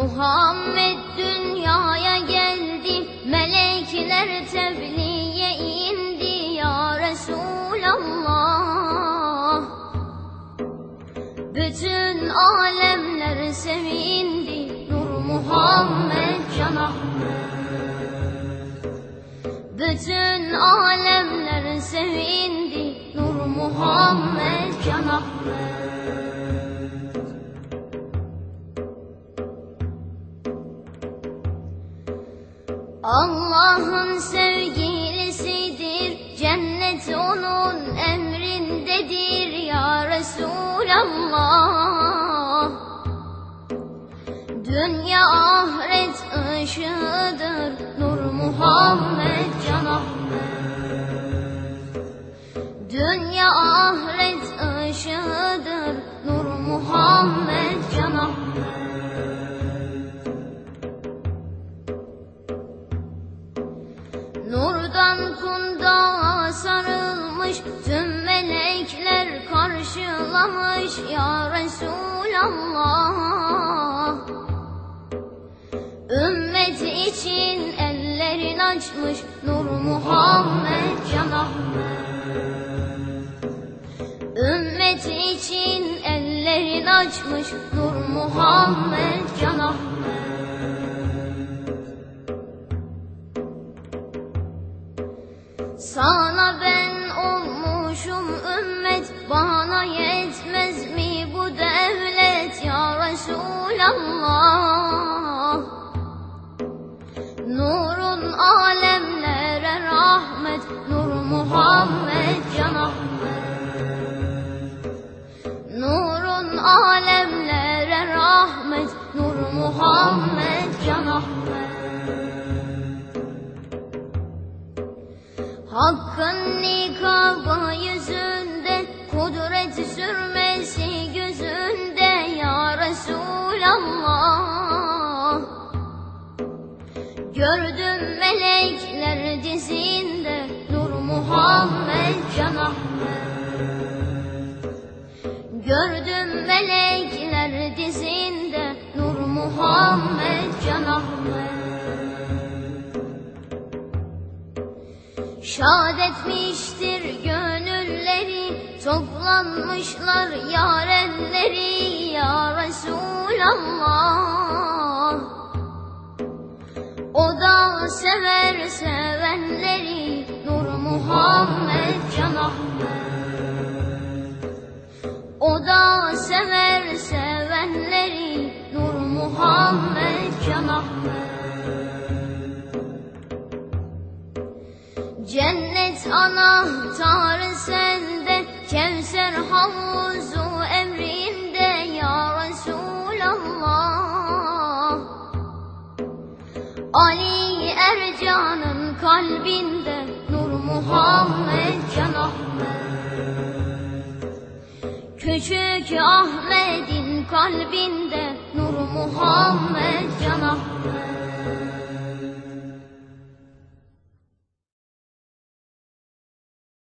Muhammed dünyaya geldi, melekler tebliğe indi ya Resulallah. Bütün alemler sevindi, Nur Muhammed Can Ahmet. Bütün alemler sevindi, Nur Muhammed Can Ahmet. Allah'ın sevgilisidir, cennet onun emrindedir ya Resulallah. Dünya ahiret ışığıdır, Nur Muhammed Can Ahmet. Dünya karşılamış ya Resulallah. Ümmet için ellerin açmış Nur Muhammed Can Ahmet. Ümmet için ellerin açmış Nur Muhammed Can Ahmet. Sana ben olmuşum ümmet Bana yetmez mi bu devlet ya Resulallah? Nurun alemlere rahmet Nur Muhammed Can Nurun alemlere rahmet Nur Muhammed Can Ahmet Hakkın Gördüm melekler dizinde, Nur Muhammed Can Ahmet. Gördüm melekler dizinde, Nur Muhammed Can Ahmet. Şad etmiştir gönülleri, toplanmışlar yarenleri ya Resulallah. Sever sevenleri, Nur Muhammed Can Ahmet. O da sever sevenleri, Nur Muhammed Can Ahmet. Cennet anahtarı sende, Kevser havuzu emrinde ya Resulallah. Ali Ercan'ın kalbinde, Nur Muhammed Can Ahmet. Küçük Ahmet'in kalbinde, Nur Muhammed Can Ahmet.